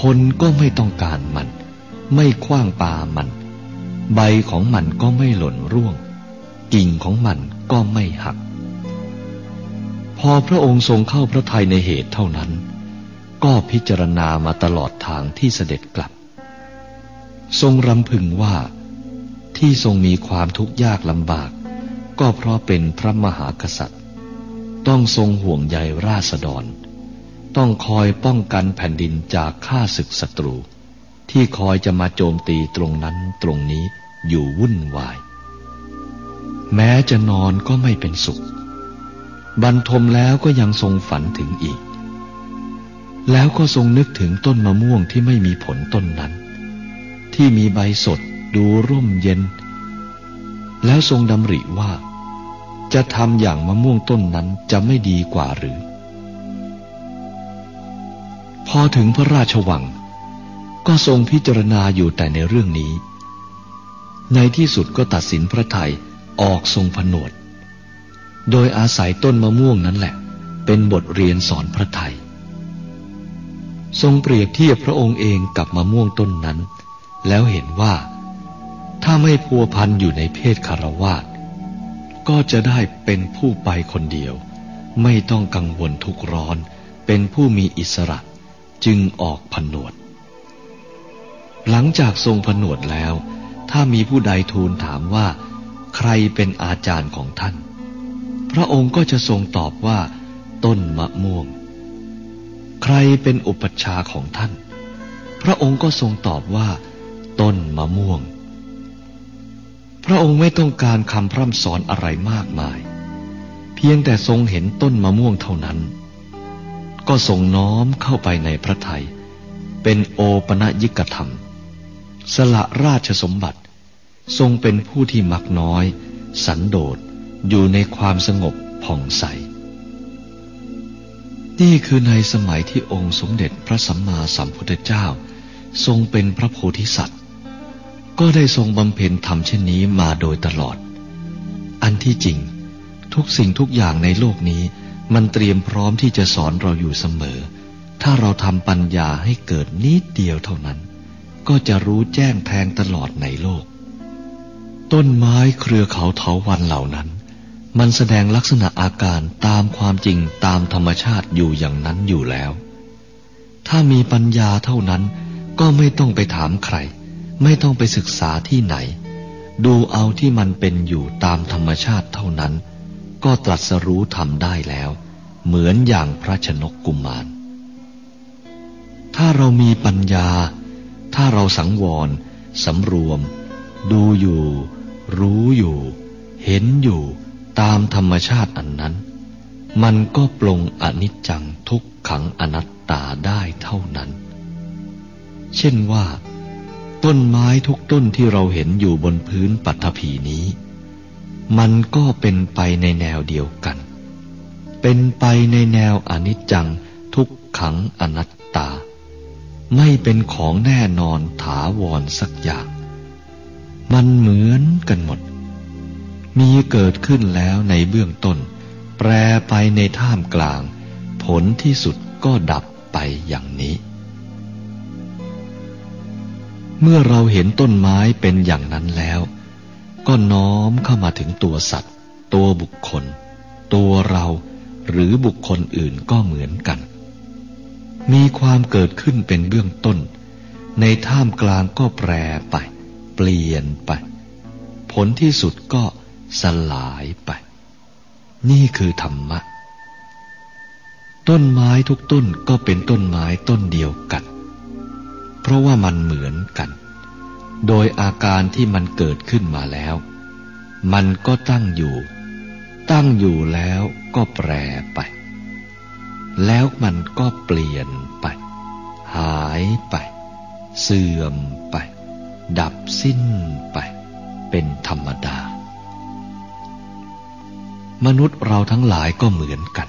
[SPEAKER 2] คนก็ไม่ต้องการมัน ไม่คว้างปามัน ใบของมันก็ไม่หล่นร่วง กิ่งของมันก็ไม่หัก พอพระองค์ทรงเข้าพระทัยในเหตุเท่านั้น ก็พิจารณามาตลอดทางที่เสด็จกลับ ทรงรำพึงว่า ที่ทรงมีความทุกข์ยากลำบาก ก็เพราะเป็นพระมหากษัตริย์ ต้องทรงห่วงใยราษฎร ต้องคอยป้องกันแผ่นดินจากข้าศึกศัตรู ที่คอยจะมาโจมตีตรงนั้นตรงนี้อยู่วุ่นวาย แม้จะนอนก็ไม่เป็นสุข บรรทมแล้วก็ยังทรงฝันถึงอีก แล้วก็ทรงนึกถึงต้นมะม่วงที่ไม่มีผลต้นนั้น ที่มีใบสดดูร่มเย็น แล้วทรงดำริว่า จะทำอย่างมะม่วงต้นนั้นจะไม่ดีกว่าหรือ พอถึงพระราชวัง ก็ทรงพิจารณาอยู่แต่ในเรื่องนี้ ในที่สุดก็ตัดสินพระไทยออกทรงผนวด โดยอาศัยต้นมะม่วงนั้นแหละ เป็นบทเรียนสอนพระไทยทรงเปรียบเทียบพระองค์เองกับมะม่วงต้นนั้น แล้วเห็นว่า ถ้าไม่พัวพันอยู่ในเพศคารวาสก็จะได้เป็นผู้ไปคนเดียว ไม่ต้องกังวลทุกร้อน เป็นผู้มีอิสระจึงออกผนวด หลังจากทรงผนวดแล้ว ถ้ามีผู้ใดทูลถามว่า ใครเป็นอาจารย์ของท่าน พระองค์ก็จะทรงตอบว่า ต้นมะม่วง ใครเป็นอุปัชฌาย์ของท่าน พระองค์ก็ทรงตอบว่า ต้นมะม่วง พระองค์ไม่ต้องการคำพร่ำสอนอะไรมากมาย เพียงแต่ทรงเห็นต้นมะม่วงเท่านั้น ก็ทรงน้อมเข้าไปในพระทยัยเป็นโอปะยิกธรรม สละราชสมบัติ ทรงเป็นผู้ที่มักน้อย สันโดษอยู่ในความสงบผ่องใส นี่คือในสมัยที่องค์สมเด็จพระสัมมาสัมพุทธเจ้า ทรงเป็นพระโพธิสัตว์ ก็ได้ทรงบำเพ็ญทำเช่นนี้มาโดยตลอด อันที่จริง ทุกสิ่งทุกอย่างในโลกนี้ มันเตรียมพร้อมที่จะสอนเราอยู่เสมอ ถ้าเราทำปัญญาให้เกิดนิดเดียวเท่านั้น ก็จะรู้แจ้งแทงตลอดในโลก ต้นไม้เครือเขาเถาวันเหล่านั้น มันแสดงลักษณะอาการตามความจริงตามธรรมชาติอยู่อย่างนั้นอยู่แล้ว ถ้ามีปัญญาเท่านั้นก็ไม่ต้องไปถามใคร ไม่ต้องไปศึกษาที่ไหน ดูเอาที่มันเป็นอยู่ตามธรรมชาติเท่านั้น ก็ตรัสรู้ทำได้แล้ว เหมือนอย่างพระชนกกุมาร ถ้าเรามีปัญญา ถ้าเราสังวรสำรวม ดูอยู่ รู้อยู่ เห็นอยู่ตามธรรมชาติอันนั้น มันก็ปลงอนิจจังทุกขังอนัตตาได้เท่านั้น เช่นว่า ต้นไม้ทุกต้นที่เราเห็นอยู่บนพื้นปัทภีนี้ มันก็เป็นไปในแนวเดียวกัน เป็นไปในแนวอนิจจัง ทุกขังอนัตตา ไม่เป็นของแน่นอนถาวรสักอย่าง มันเหมือนกันหมด มีเกิดขึ้นแล้วในเบื้องต้น แปรไปในท่ามกลาง ผลที่สุดก็ดับไปอย่างนี้ เมื่อเราเห็นต้นไม้เป็นอย่างนั้นแล้ว ก็น้อมเข้ามาถึงตัวสัตว์ ตัวบุคคล ตัวเราหรือบุคคลอื่นก็เหมือนกัน มีความเกิดขึ้นเป็นเบื้องต้น ในท่ามกลางก็แปรไป เปลี่ยนไป ผลที่สุดก็สลายไป นี่คือธรรมะ ต้นไม้ทุกต้นก็เป็นต้นไม้ต้นเดียวกัน เพราะว่ามันเหมือนกัน โดยอาการที่มันเกิดขึ้นมาแล้ว มันก็ตั้งอยู่ ตั้งอยู่แล้วก็แปรไป แล้วมันก็เปลี่ยนไป หายไป เสื่อมไป ดับสิ้นไป เป็นธรรมดา มนุษย์เราทั้งหลายก็เหมือนกัน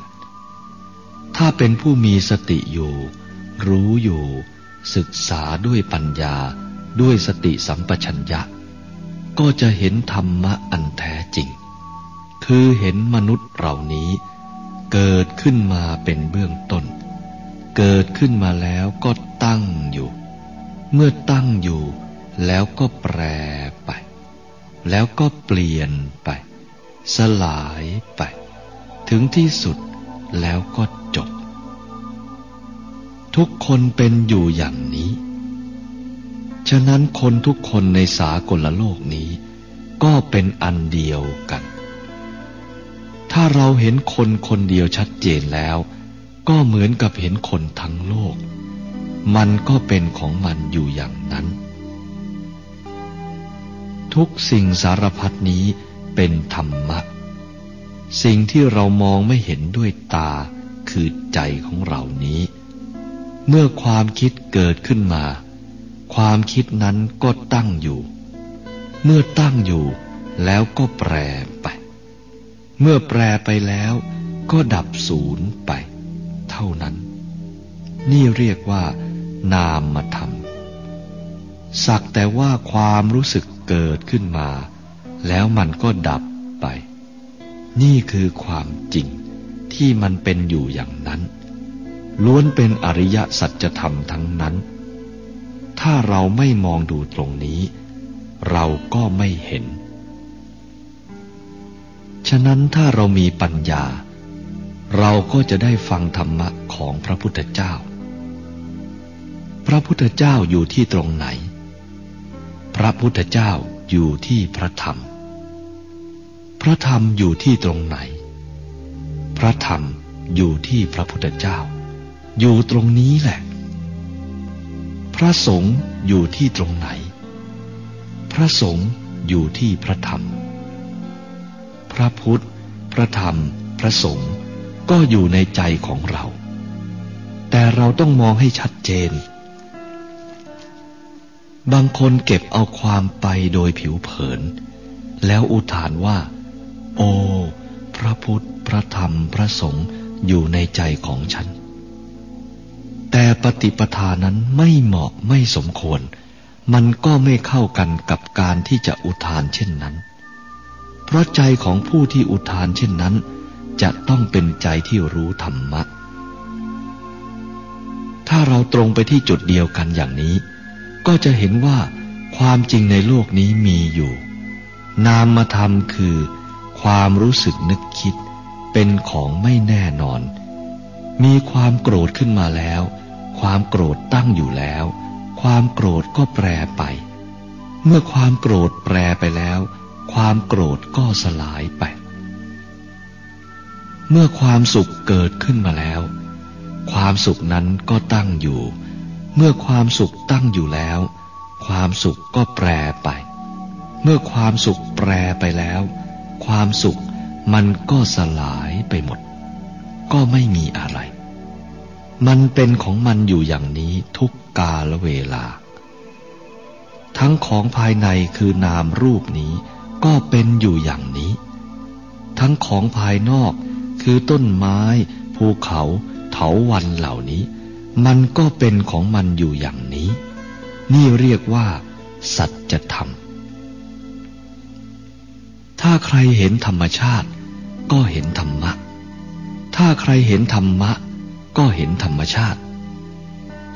[SPEAKER 2] ถ้าเป็นผู้มีสติอยู่ รู้อยู่ ศึกษาด้วยปัญญาด้วยสติสัมปชัญญะ ก็จะเห็นธรรมะอันแท้จริง คือเห็นมนุษย์เหล่านี้ เกิดขึ้นมาเป็นเบื้องต้น เกิดขึ้นมาแล้วก็ตั้งอยู่ เมื่อตั้งอยู่ แล้วก็แปรไป แล้วก็เปลี่ยนไป สลายไป ถึงที่สุดแล้วก็ ทุกคนเป็นอยู่อย่างนี้ ฉะนั้นคนทุกคนในสากลโลกนี้ ก็เป็นอันเดียวกัน ถ้าเราเห็นคนคนเดียวชัดเจนแล้ว ก็เหมือนกับเห็นคนทั้งโลก มันก็เป็นของมันอยู่อย่างนั้น ทุกสิ่งสารพัดนี้เป็นธรรมะ สิ่งที่เรามองไม่เห็นด้วยตาคือใจของเรานี้ เมื่อความคิดเกิดขึ้นมา ความคิดนั้นก็ตั้งอยู่ เมื่อตั้งอยู่แล้วก็แปรไป เมื่อแปรไปแล้วก็ดับศูนย์ไป เท่านั้น นี่เรียกว่า นามมาทำสักแต่ว่าความรู้สึกเกิดขึ้นมา แล้วมันก็ดับไป นี่คือความจริงที่มันเป็นอยู่อย่างนั้น ล้วนเป็นอริยสัจธรรมทั้งนั้น ถ้าเราไม่มองดูตรงนี้ เราก็ไม่เห็น ฉะนั้นถ้าเรามีปัญญา เราก็จะได้ฟังธรรมะของพระพุทธเจ้า พระพุทธเจ้าอยู่ที่ตรงไหน พระพุทธเจ้าอยู่ที่พระธรรม พระธรรมอยู่ที่ตรงไหน พระธรรมอยู่ที่พระพุทธเจ้า อยู่ตรงนี้แหละ พระสงฆ์อยู่ที่ตรงไหน พระสงฆ์อยู่ที่พระธรรม พระพุทธ พระธรรม พระสงฆ์ก็อยู่ในใจของเรา แต่เราต้องมองให้ชัดเจน บางคนเก็บเอาความไปโดยผิวเผิน แล้วอุทานว่า โอ้ พระพุทธ พระธรรม พระสงฆ์อยู่ในใจของฉัน แต่ปฏิปทานั้นไม่เหมาะไม่สมควร มันก็ไม่เข้ากันกับการที่จะอุทานเช่นนั้น เพราะใจของผู้ที่อุทานเช่นนั้น จะต้องเป็นใจที่รู้ธรรมะ ถ้าเราตรงไปที่จุดเดียวกันอย่างนี้ ก็จะเห็นว่าความจริงในโลกนี้มีอยู่ นามธรรมคือ ความรู้สึกนึกคิด เป็นของไม่แน่นอน มีความโกรธขึ้นมาแล้ว ความโกรธตั้งอยู่แล้ว ความโกรธก็แปรไป เมื่อความโกรธแปรไปแล้ว ความโกรธก็สลายไป เมื่อความสุขเกิดขึ้นมาแล้ว ความสุขนั้นก็ตั้งอยู่ เมื่อความสุขตั้งอยู่แล้ว ความสุขก็แปรไป เมื่อความสุขแปรไปแล้ว ความสุขมันก็สลายไปหมด ก็ไม่มีอะไร มันเป็นของมันอยู่อย่างนี้ทุกกาลเวลา ทั้งของภายในคือนามรูปนี้ก็เป็นอยู่อย่างนี้ ทั้งของภายนอกคือต้นไม้ ภูเขาเถาวันเหล่านี้ มันก็เป็นของมันอยู่อย่างนี้ นี่เรียกว่า สัจธรรม ถ้าใครเห็นธรรมชาติ ก็เห็นธรรมะ ถ้าใครเห็นธรรมะ ก็เห็นธรรมชาติ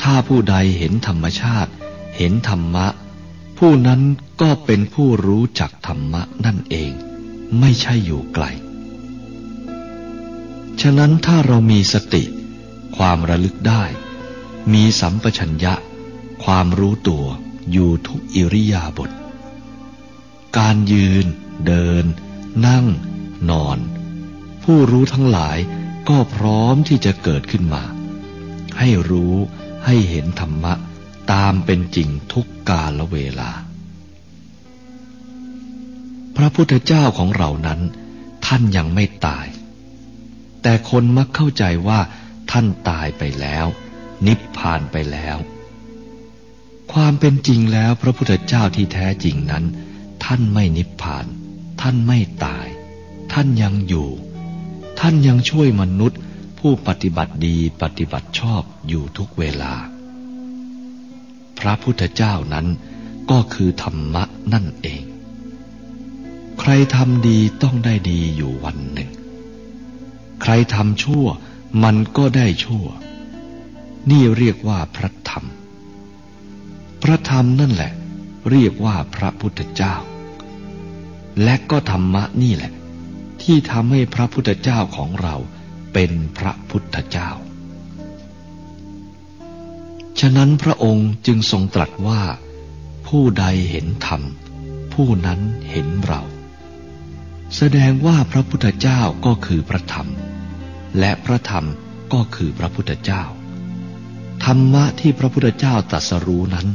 [SPEAKER 2] ถ้าผู้ใดเห็นธรรมชาติ เห็นธรรมะ ผู้นั้นก็เป็นผู้รู้จักธรรมะนั่นเอง ไม่ใช่อยู่ไกล ฉะนั้นถ้าเรามีสติ ความระลึกได้ มีสัมปชัญญะ ความรู้ตัวอยู่ทุกอิริยาบถการยืน เดิน นั่ง นอน ผู้รู้ทั้งหลาย ก็พร้อมที่จะเกิดขึ้นมา ให้รู้ให้เห็นธรรมะตามเป็นจริงทุกกาลเวลา พระพุทธเจ้าของเรานั้น ท่านยังไม่ตาย แต่คนมักเข้าใจว่าท่านตายไปแล้ว นิพพานไปแล้ว ความเป็นจริงแล้วพระพุทธเจ้าที่แท้จริงนั้น ท่านไม่นิพพาน ท่านไม่ตาย ท่านยังอยู่ ท่านยังช่วยมนุษย์ ผู้ปฏิบัติดีปฏิบัติชอบอยู่ทุกเวลา พระพุทธเจ้านั้นก็คือธรรมะนั่นเอง ใครทำดีต้องได้ดีอยู่วันหนึ่ง ใครทำชั่วมันก็ได้ชั่ว นี่เรียกว่าพระธรรม พระธรรมนั่นแหละ เรียกว่าพระพุทธเจ้า และก็ธรรมะนี่แหละ ที่ทำให้พระพุทธเจ้าของเราเป็นพระพุทธเจ้า ฉะนั้นพระองค์จึงทรงตรัสว่า ผู้ใดเห็นธรรม ผู้นั้นเห็นเรา แสดงว่าพระพุทธเจ้าก็คือพระธรรม และพระธรรมก็คือพระพุทธเจ้า ธรรมะที่พระพุทธเจ้าตรัสรู้นั้น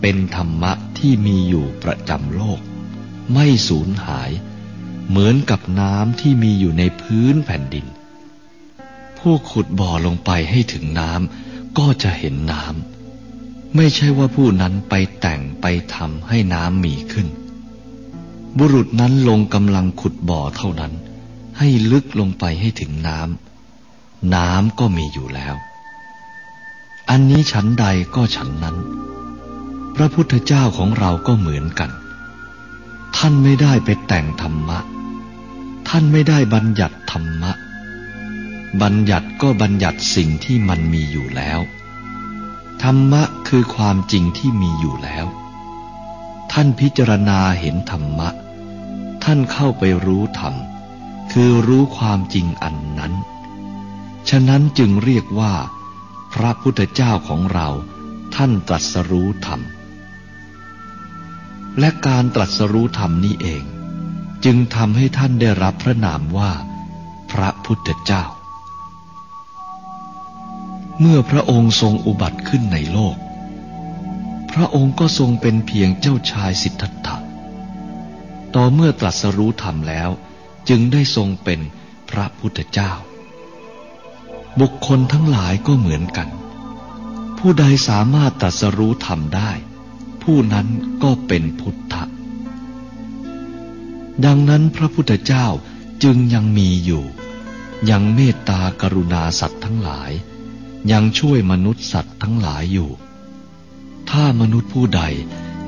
[SPEAKER 2] เป็นธรรมะที่มีอยู่ประจำโลก ไม่สูญหาย เหมือนกับน้ำที่มีอยู่ในพื้นแผ่นดิน ผู้ขุดบ่อลงไปให้ถึงน้ำก็จะเห็นน้ำไม่ใช่ว่าผู้นั้นไปแต่งไปทำให้น้ำมีขึ้น บุรุษนั้นลงกำลังขุดบ่อเท่านั้น ให้ลึกลงไปให้ถึงน้ำน้ำก็มีอยู่แล้ว อันนี้ฉันใดก็ฉันนั้น พระพุทธเจ้าของเราก็เหมือนกัน ท่านไม่ได้ไปแต่งธรรมะ ท่านไม่ได้บัญญัติธรรมะ บัญญัติก็บัญญัติสิ่งที่มันมีอยู่แล้ว ธรรมะคือความจริงที่มีอยู่แล้ว ท่านพิจารณาเห็นธรรมะ ท่านเข้าไปรู้ธรรม คือรู้ความจริงอันนั้น ฉะนั้นจึงเรียกว่า พระพุทธเจ้าของเราท่านตรัสรู้ธรรม และการตรัสรู้ธรรมนี้เอง จึงทำให้ท่านได้รับพระนามว่า พระพุทธเจ้า เมื่อพระองค์ทรงอุบัติขึ้นในโลก พระองค์ก็ทรงเป็นเพียงเจ้าชายสิทธัตถะต่อเมื่อตรัสรู้ธรรมแล้ว จึงได้ทรงเป็นพระพุทธเจ้า บุคคลทั้งหลายก็เหมือนกัน ผู้ใดสามารถตรัสรู้ธรรมได้ ผู้นั้นก็เป็นพุทธะ ดังนั้นพระพุทธเจ้าจึงยังมีอยู่ ยังเมตตากรุณาสัตว์ทั้งหลาย ยังช่วยมนุษย์สัตว์ทั้งหลายอยู่ ถ้ามนุษย์ผู้ใด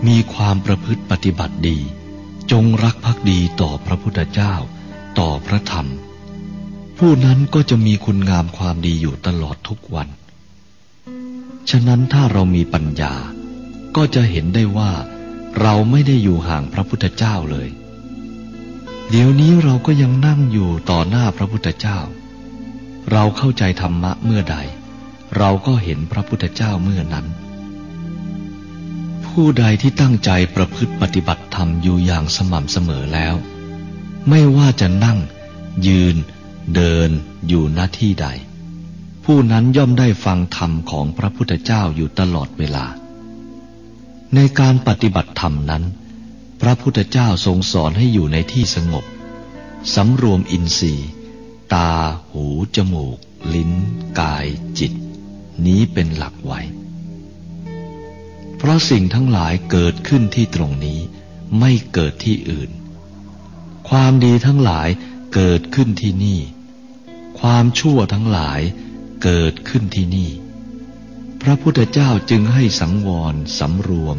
[SPEAKER 2] มีความประพฤติปฏิบัติดี จงรักภักดีต่อพระพุทธเจ้า ต่อพระธรรม ผู้นั้นก็จะมีคุณงามความดีอยู่ตลอดทุกวัน ฉะนั้นถ้าเรามีปัญญา ก็จะเห็นได้ว่า เราไม่ได้อยู่ห่างพระพุทธเจ้าเลย เดี๋ยวนี้เราก็ยังนั่งอยู่ต่อหน้าพระพุทธเจ้า เราเข้าใจธรรมะเมื่อใด เราก็เห็นพระพุทธเจ้าเมื่อนั้น ผู้ใดที่ตั้งใจประพฤติปฏิบัติธรรมอยู่อย่างสม่ำเสมอแล้ว ไม่ว่าจะนั่ง ยืน เดิน อยู่หน้าที่ใดผู้นั้นย่อมได้ฟังธรรมของพระพุทธเจ้าอยู่ตลอดเวลา ในการปฏิบัติธรรมนั้น พระพุทธเจ้าทรงสอนให้อยู่ในที่สงบ สำรวมอินทรีย์ ตา หู จมูก ลิ้น กาย จิต นี้เป็นหลักไว้ เพราะสิ่งทั้งหลายเกิดขึ้นที่ตรงนี้ ไม่เกิดที่อื่น ความดีทั้งหลายเกิดขึ้นที่นี่ ความชั่วทั้งหลายเกิดขึ้นที่นี่ พระพุทธเจ้าจึงให้สังวรสำรวม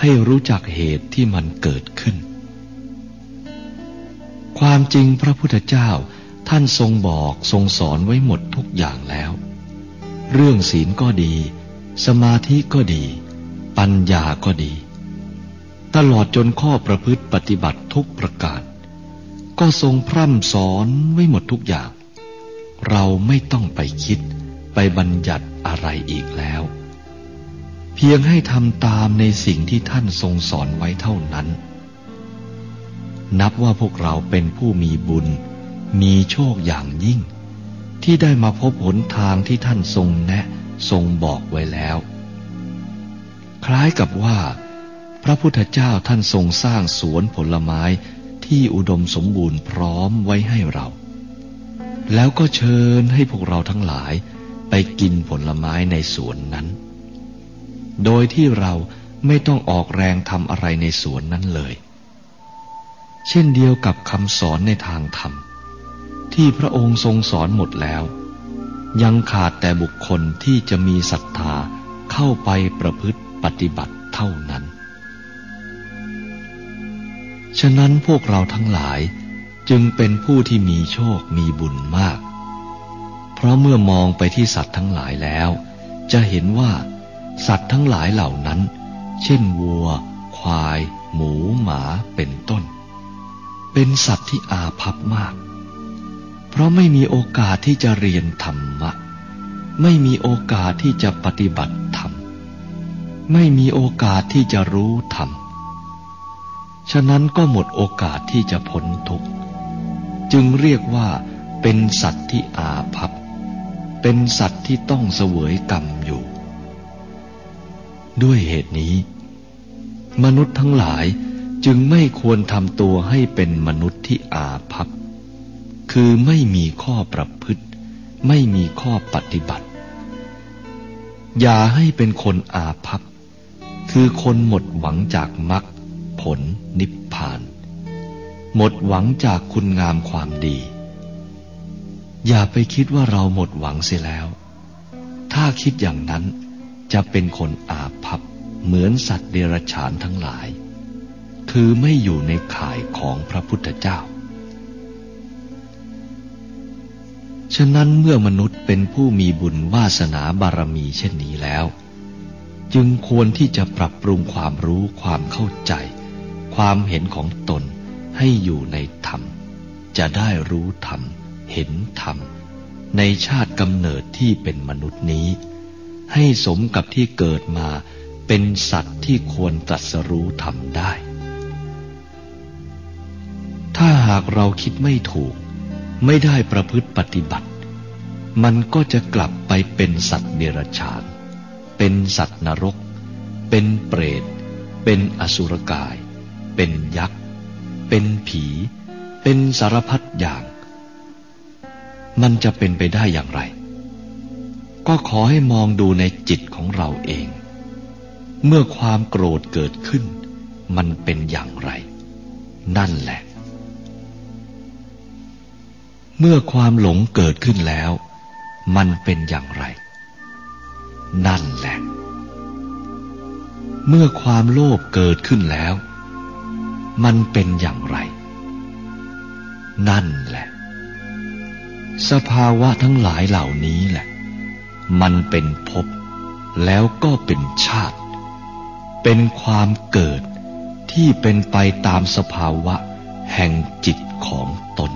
[SPEAKER 2] ให้รู้จักเหตุที่มันเกิดขึ้น ความจริงพระพุทธเจ้าท่านทรงบอกทรงสอนไว้หมดทุกอย่างแล้ว เรื่องศีลก็ดี สมาธิก็ดี ปัญญาก็ดี ตลอดจนข้อประพฤติปฏิบัติทุกประการ ก็ทรงพร่ำสอนไว้หมดทุกอย่าง เราไม่ต้องไปคิด ไปบัญญัติ อะไรอีกแล้ว เพียงให้ทำตามในสิ่งที่ท่านทรงสอนไว้เท่านั้น นับว่าพวกเราเป็นผู้มีบุญ มีโชคอย่างยิ่ง ที่ได้มาพบหนทางที่ท่านทรงแนะทรงบอกไว้แล้ว คล้ายกับว่า พระพุทธเจ้าท่านทรงสร้างสวนผลไม้ที่อุดมสมบูรณ์พร้อมไว้ให้เรา แล้วก็เชิญให้พวกเราทั้งหลาย ไปกินผลไม้ในสวนนั้น โดยที่เราไม่ต้องออกแรงทำอะไรในสวนนั้นเลย เช่นเดียวกับคำสอนในทางธรรม ที่พระองค์ทรงสอนหมดแล้ว ยังขาดแต่บุคคลที่จะมีศรัทธาเข้าไปประพฤติปฏิบัติเท่านั้น ฉะนั้นพวกเราทั้งหลายจึงเป็นผู้ที่มีโชคมีบุญมาก เพราะเมื่อมองไปที่สัตว์ทั้งหลายแล้ว จะเห็นว่า สัตว์ทั้งหลายเหล่านั้น เช่นวัว ควาย หมู หมา เป็นต้น เป็นสัตว์ที่อาภัพมาก เพราะไม่มีโอกาสที่จะเรียนธรรมะ ไม่มีโอกาสที่จะปฏิบัติธรรม ไม่มีโอกาสที่จะรู้ธรรม ฉะนั้นก็หมดโอกาสที่จะพ้นทุกข์ จึงเรียกว่าเป็นสัตว์ที่อาภัพ เป็นสัตว์ที่ต้องเสวยกรรมอยู่ ด้วยเหตุนี้ มนุษย์ทั้งหลายจึงไม่ควรทำตัวให้เป็นมนุษย์ที่อาภัพ คือไม่มีข้อประพฤติ ไม่มีข้อปฏิบัติ อย่าให้เป็นคนอาภัพ คือคนหมดหวังจากมรรคผลนิพพาน หมดหวังจากคุณงามความดี อย่าไปคิดว่าเราหมดหวังเสียแล้ว ถ้าคิดอย่างนั้นจะเป็นคนอาภัพเหมือนสัตว์เดรัจฉานทั้งหลาย คือไม่อยู่ในข่ายของพระพุทธเจ้า ฉะนั้นเมื่อมนุษย์เป็นผู้มีบุญวาสนาบารมีเช่นนี้แล้ว จึงควรที่จะปรับปรุงความรู้ความเข้าใจ ความเห็นของตนให้อยู่ในธรรม จะได้รู้ธรรม เห็นธรรม ในชาติกำเนิดที่เป็นมนุษย์นี้ ให้สมกับที่เกิดมาเป็นสัตว์ที่ควรตรัสรู้ธรรมได้ ถ้าหากเราคิดไม่ถูก ไม่ได้ประพฤติปฏิบัติ มันก็จะกลับไปเป็นสัตว์เดรัจฉาน เป็นสัตว์นรก เป็นเปรต เป็นอสุรกาย เป็นยักษ์ เป็นผี เป็นสารพัดอย่าง มันจะเป็นไปได้อย่างไร ก็ขอให้มองดูในจิตของเราเอง เมื่อความโกรธเกิดขึ้น มันเป็นอย่างไร นั่นแหละ เมื่อความหลงเกิดขึ้นแล้ว มันเป็นอย่างไร นั่นแหละ เมื่อความโลภเกิดขึ้นแล้ว มันเป็นอย่างไร นั่นแหละ สภาวะทั้งหลายเหล่านี้แหละ มันเป็นภพแล้วก็เป็นชาติ เป็นความเกิดที่เป็นไปตามสภาวะแห่งจิตของตน